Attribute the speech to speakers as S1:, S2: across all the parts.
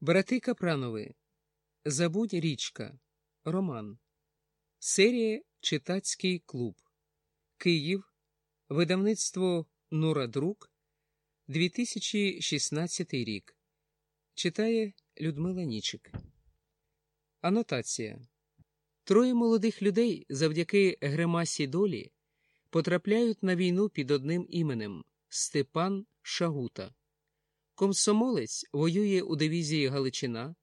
S1: Брати Капранови. Забудь річка. Роман. Серія Читацький клуб. Київ. Видавництво Нора Друк. 2016 рік. Читає Людмила Нічик. Анотація. Троє молодих людей завдяки гримасі долі потрапляють на війну під одним іменем Степан Шагута. Комсомолець воює у дивізії Галичина,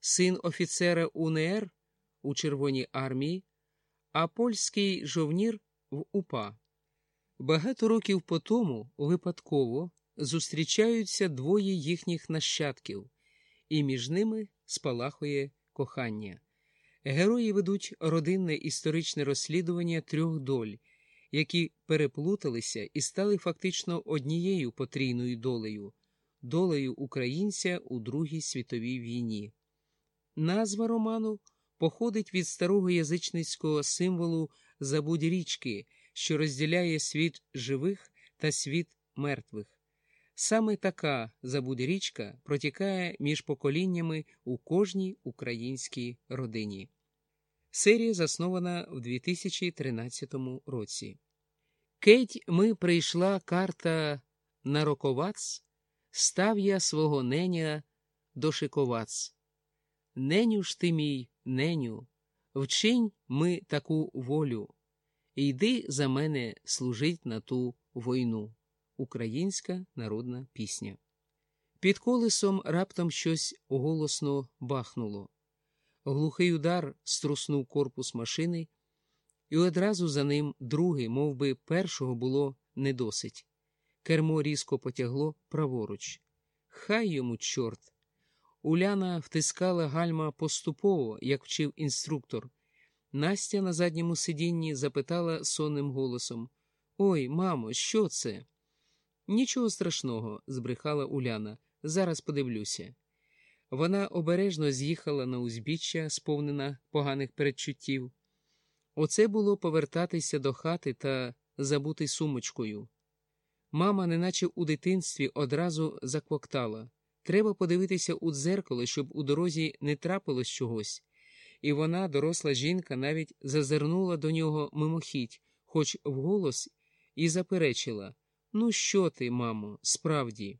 S1: син офіцера УНР у Червоній армії, а польський жовнір в УПА. Багато років по тому випадково зустрічаються двоє їхніх нащадків, і між ними спалахує кохання. Герої ведуть родинне історичне розслідування трьох доль, які переплуталися і стали фактично однією потрійною долею долею українця у Другій світовій війні. Назва роману походить від старого язичницького символу забудь річки, що розділяє світ живих та світ мертвих. Саме така забудь річка протікає між поколіннями у кожній українській родині. Серія заснована в 2013 році. Кеть ми прийшла карта на Роковац, став я свого неня дошиковац. Неню ж ти мій, неню, вчинь ми таку волю, йди за мене служить на ту війну. Українська народна пісня. Під колесом раптом щось голосно бахнуло. Глухий удар струснув корпус машини, і одразу за ним другий, мов би, першого було недосить. Кермо різко потягло праворуч. Хай йому, чорт. Уляна втискала гальма поступово, як вчив інструктор. Настя на задньому сидінні запитала сонним голосом Ой, мамо, що це? Нічого страшного, збрехала Уляна. Зараз подивлюся. Вона обережно з'їхала на узбіччя, сповнена поганих передчуттів. Оце було повертатися до хати та забути сумочкою. Мама, неначе у дитинстві, одразу заквоктала треба подивитися у дзеркало, щоб у дорозі не трапилось чогось. І вона, доросла жінка, навіть зазирнула до нього мимохідь, хоч вголос, і заперечила Ну, що ти, мамо, справді?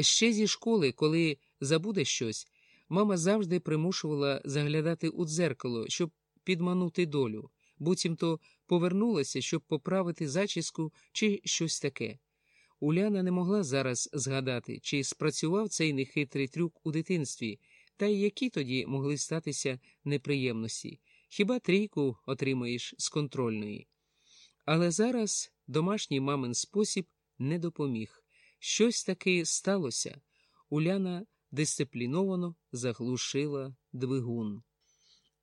S1: Ще зі школи, коли забуде щось, мама завжди примушувала заглядати у дзеркало, щоб підманути долю, буцімто повернулася, щоб поправити зачіску чи щось таке. Уляна не могла зараз згадати, чи спрацював цей нехитрий трюк у дитинстві, та й які тоді могли статися неприємності. Хіба трійку отримаєш з контрольної? Але зараз домашній мамин спосіб не допоміг. Щось таки сталося. Уляна дисципліновано заглушила двигун.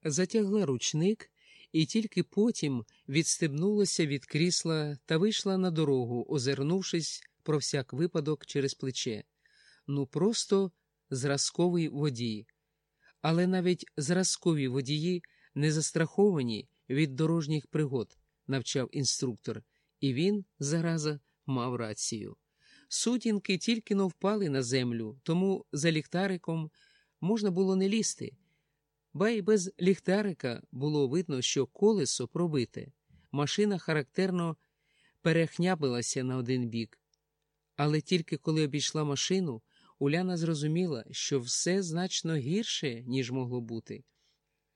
S1: Затягла ручник і тільки потім відстебнулася від крісла та вийшла на дорогу, озирнувшись про всяк випадок через плече. Ну, просто зразковий водій. Але навіть зразкові водії не застраховані від дорожніх пригод, навчав інструктор, і він, зараза, мав рацію. Сутінки тільки но впали на землю, тому за ліхтариком можна було не лізти. Ба й без ліхтарика було видно, що колесо пробите. Машина характерно перехнябилася на один бік. Але тільки коли обійшла машину, Уляна зрозуміла, що все значно гірше, ніж могло бути.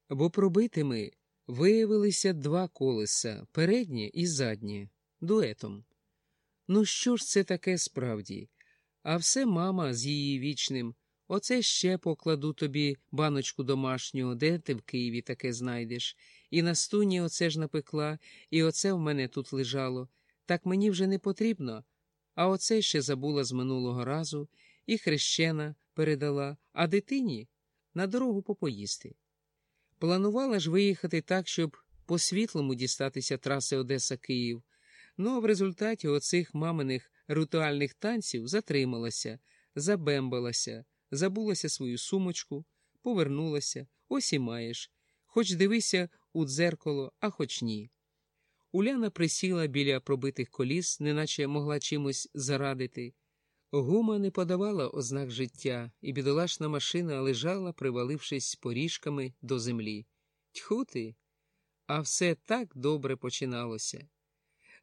S1: Бо пробитими виявилися два колеса переднє і заднє, дуетом. Ну, що ж це таке справді? А все мама з її вічним. Оце ще покладу тобі баночку домашнього, де ти в Києві таке знайдеш. І на стуні оце ж напекла, і оце в мене тут лежало. Так мені вже не потрібно. А оце ще забула з минулого разу, і хрещена передала, а дитині на дорогу попоїсти. Планувала ж виїхати так, щоб по світлому дістатися траси Одеса Київ. Ну а в результаті оцих маминих ритуальних танців затрималася, забембалася забулася свою сумочку, повернулася, ось і маєш, хоч дивися у дзеркало, а хоч ні. Уляна присіла біля пробитих коліс, неначе могла чимось зарадити. Гума не подавала ознак життя, і бідолашна машина лежала, привалившись поріжками до землі. Тьху ти! А все так добре починалося.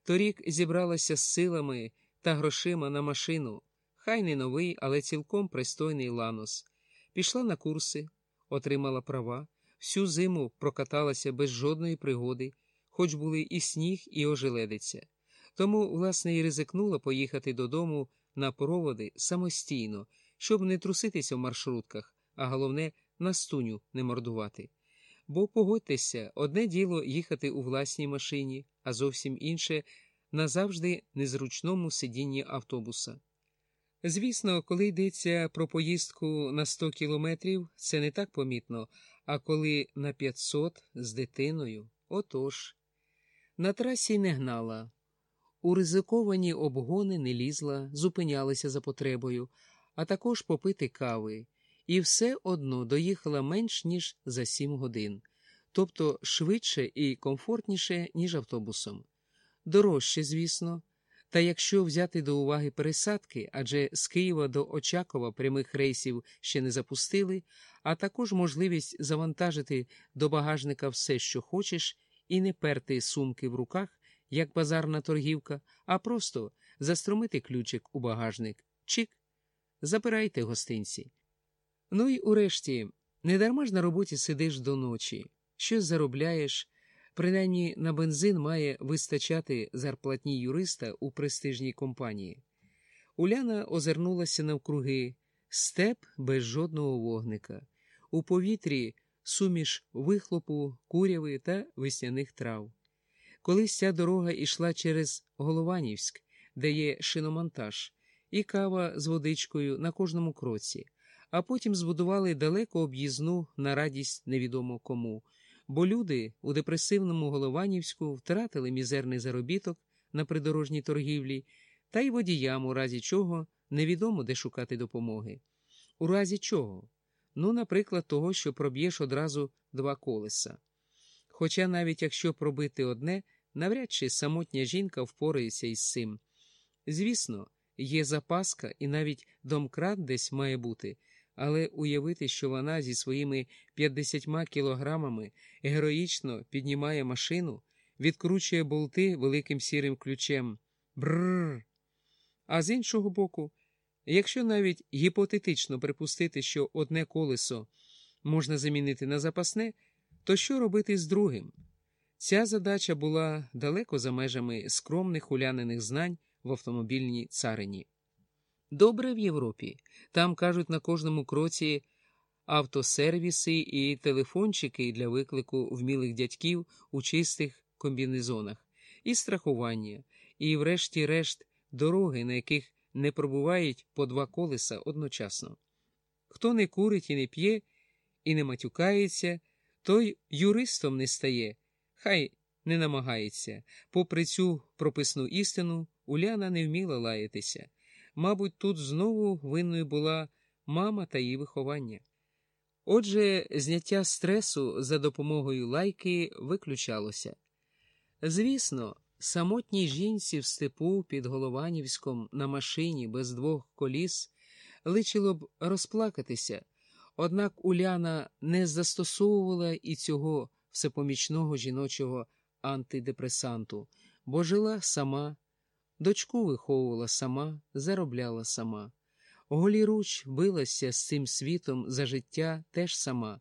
S1: Торік зібралася з силами та грошима на машину, хай не новий, але цілком пристойний ланос. Пішла на курси, отримала права, всю зиму прокаталася без жодної пригоди, хоч були і сніг, і ожеледиця. Тому, власне, і ризикнула поїхати додому на проводи самостійно, щоб не труситися в маршрутках, а головне, на стуню не мордувати. Бо погодьтеся, одне діло їхати у власній машині, а зовсім інше назавжди незручному сидінні автобуса. Звісно, коли йдеться про поїздку на 100 кілометрів, це не так помітно, а коли на 500 з дитиною, отож. На трасі не гнала. У ризиковані обгони не лізла, зупинялася за потребою, а також попити кави, і все одно доїхала менш ніж за сім годин, тобто швидше і комфортніше, ніж автобусом. Дорожче, звісно. Та якщо взяти до уваги пересадки, адже з Києва до Очакова прямих рейсів ще не запустили, а також можливість завантажити до багажника все, що хочеш, і не перти сумки в руках, як базарна торгівка, а просто заструмити ключик у багажник, чик, забирайте гостинці. Ну і урешті, не дарма ж на роботі сидиш до ночі, щось заробляєш. Принаймні на бензин має вистачати зарплатні юриста у престижній компанії. Уляна озирнулася навкруги степ без жодного вогника, у повітрі суміш вихлопу, куряви та весняних трав. Колись ця дорога йшла через Голованівськ, де є шиномонтаж, і кава з водичкою на кожному кроці, а потім збудували далеко об'їзну на радість невідомо кому бо люди у депресивному Голованівську втратили мізерний заробіток на придорожній торгівлі, та й водіям, у разі чого невідомо де шукати допомоги. У разі чого? Ну, наприклад, того, що проб'єш одразу два колеса. Хоча навіть якщо пробити одне, навряд чи самотня жінка впорається із цим. Звісно, є запаска, і навіть домкрат десь має бути але уявити, що вона зі своїми 50 кілограмами героїчно піднімає машину, відкручує болти великим сірим ключем. Бррр. А з іншого боку, якщо навіть гіпотетично припустити, що одне колесо можна замінити на запасне, то що робити з другим? Ця задача була далеко за межами скромних уляниних знань в автомобільній царині. Добре в Європі. Там кажуть на кожному кроці автосервіси і телефончики для виклику вмілих дядьків у чистих комбінезонах, і страхування, і, врешті-решт, дороги, на яких не пробувають по два колеса одночасно. Хто не курить і не п'є, і не матюкається, той юристом не стає, хай не намагається. Попри цю прописну істину, Уляна не вміла лаятися. Мабуть, тут знову винною була мама та її виховання. Отже, зняття стресу за допомогою лайки виключалося. Звісно, самотній жінці в степу під Голованівськом на машині без двох коліс личило б розплакатися, однак Уляна не застосовувала і цього всепомічного жіночого антидепресанту, бо жила сама. Дочку виховувала сама, заробляла сама. Голіруч билася з цим світом за життя теж сама,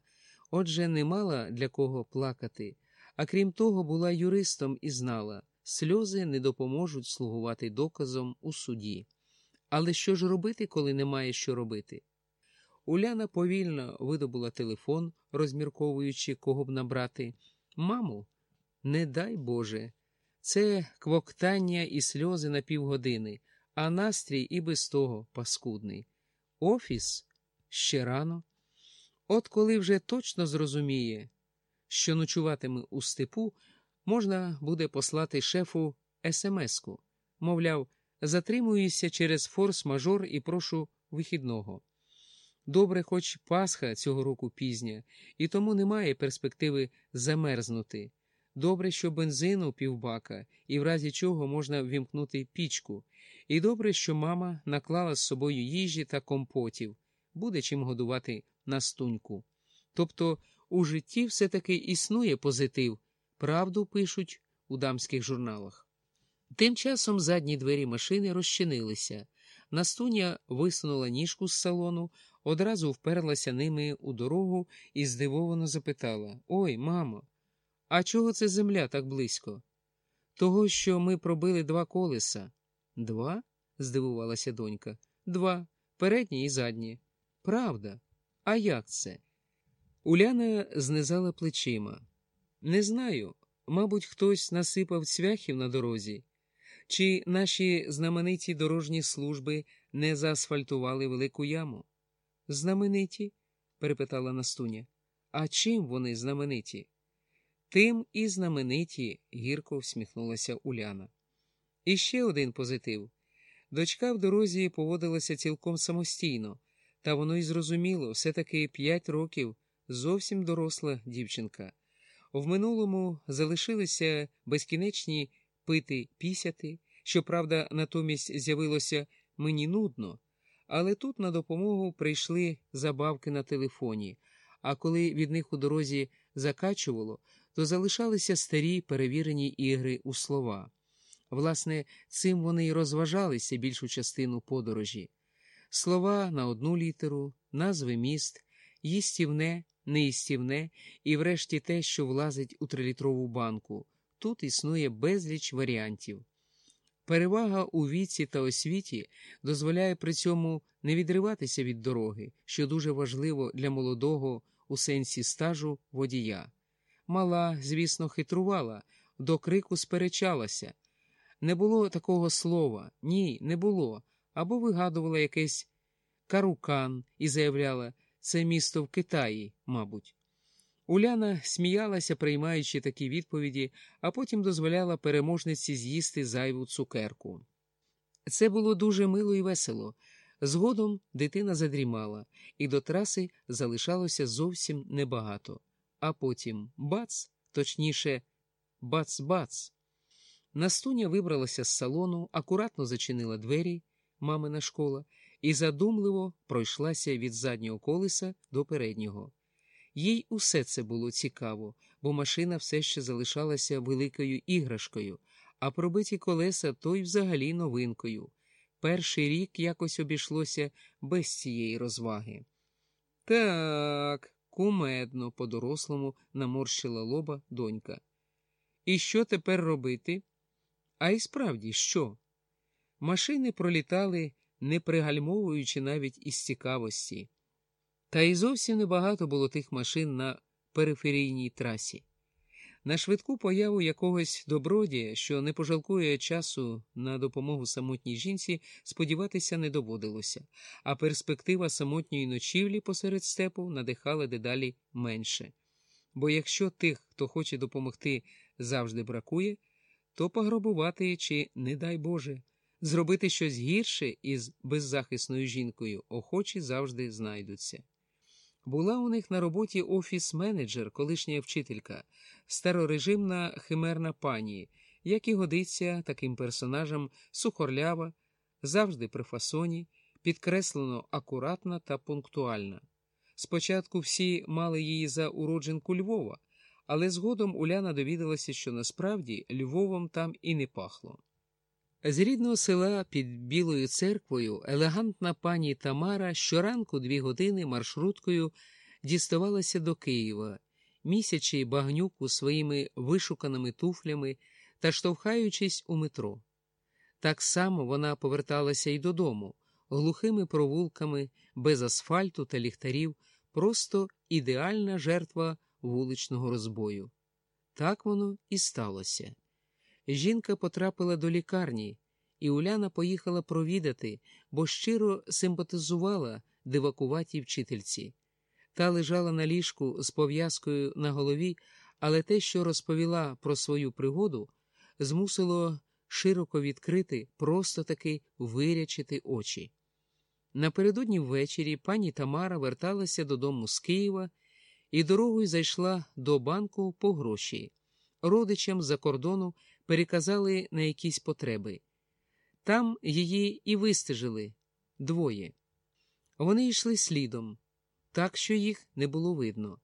S1: отже, не мала для кого плакати, а крім того, була юристом і знала, сльози не допоможуть слугувати доказом у суді. Але що ж робити, коли немає що робити? Уляна повільно видобула телефон, розмірковуючи, кого б набрати. Маму, не дай Боже. Це квоктання і сльози на півгодини, а настрій і без того паскудний. Офіс ще рано. От коли вже точно зрозуміє, що ночуватиме у степу, можна буде послати шефу смс-ку. Мовляв, затримуюся через форс-мажор і прошу вихідного. Добре, хоч Пасха цього року пізня, і тому немає перспективи замерзнути. Добре, що бензину півбака, і в разі чого можна ввімкнути пічку. І добре, що мама наклала з собою їжі та компотів, буде чим годувати настуньку. Тобто у житті все-таки існує позитив, правду пишуть у дамських журналах. Тим часом задні двері машини розчинилися. Настуня висунула ніжку з салону, одразу вперлася ними у дорогу і здивовано запитала Ой, мамо, а чого це земля так близько? Того, що ми пробили два колеса. Два? здивувалася донька. Два, переднє і заднє. Правда. А як це? Уляна знизала плечима. Не знаю. Мабуть, хтось насипав цвяхів на дорозі. Чи наші знамениті дорожні служби не заасфальтували велику яму? Знамениті? перепитала Настуня. А чим вони знамениті? Тим і знамениті, гірко всміхнулася Уляна. І ще один позитив. Дочка в дорозі поводилася цілком самостійно, та воно й зрозуміло, все таки п'ять років зовсім доросла дівчинка. В минулому залишилися безкінечні пити пісяти, щоправда, натомість з'явилося мені нудно, але тут на допомогу прийшли забавки на телефоні, а коли від них у дорозі закачувало, то залишалися старі перевірені ігри у слова. Власне, цим вони й розважалися більшу частину подорожі. Слова на одну літеру, назви міст, їстівне, неїстівне і, врешті, те, що влазить у трилітрову банку. Тут існує безліч варіантів. Перевага у віці та освіті дозволяє при цьому не відриватися від дороги, що дуже важливо для молодого у сенсі стажу водія. Мала, звісно, хитрувала, до крику сперечалася. Не було такого слова, ні, не було, або вигадувала якесь карукан і заявляла це місто в Китаї, мабуть. Уляна сміялася, приймаючи такі відповіді, а потім дозволяла переможниці з'їсти зайву цукерку. Це було дуже мило і весело. Згодом дитина задрімала, і до траси залишалося зовсім небагато. А потім бац, точніше, бац-бац. Настуня вибралася з салону, акуратно зачинила двері, мамина школа, і задумливо пройшлася від заднього колеса до переднього. Їй усе це було цікаво, бо машина все ще залишалася великою іграшкою, а пробиті колеса то й взагалі новинкою. Перший рік якось обійшлося без цієї розваги. Так, кумедно, по-дорослому наморщила лоба донька. І що тепер робити? А й справді, що? Машини пролітали, не пригальмовуючи навіть із цікавості. Та й зовсім небагато було тих машин на периферійній трасі. На швидку появу якогось добродія, що не пожалкує часу на допомогу самотній жінці, сподіватися не доводилося, а перспектива самотньої ночівлі посеред степу надихала дедалі менше. Бо якщо тих, хто хоче допомогти, завжди бракує, то пограбувати чи, не дай Боже, зробити щось гірше із беззахисною жінкою охочі завжди знайдуться. Була у них на роботі офіс-менеджер, колишня вчителька, старорежимна химерна пані, як і годиться таким персонажам сухорлява, завжди при фасоні, підкреслено акуратна та пунктуальна. Спочатку всі мали її за уродженку Львова, але згодом Уляна довідалася, що насправді Львовом там і не пахло. З рідного села під Білою церквою елегантна пані Тамара щоранку дві години маршруткою діставалася до Києва, місячи багнюку своїми вишуканими туфлями та штовхаючись у метро. Так само вона поверталася й додому, глухими провулками, без асфальту та ліхтарів, просто ідеальна жертва вуличного розбою. Так воно і сталося. Жінка потрапила до лікарні, і Уляна поїхала провідати, бо щиро симпатизувала дивакуватій вчительці. Та лежала на ліжку з пов'язкою на голові, але те, що розповіла про свою пригоду, змусило широко відкрити, просто таки вирячити очі. Напередодні ввечері пані Тамара верталася додому з Києва і дорогою зайшла до банку по гроші. родичам за кордону переказали на якісь потреби. Там її і вистежили двоє. Вони йшли слідом, так що їх не було видно,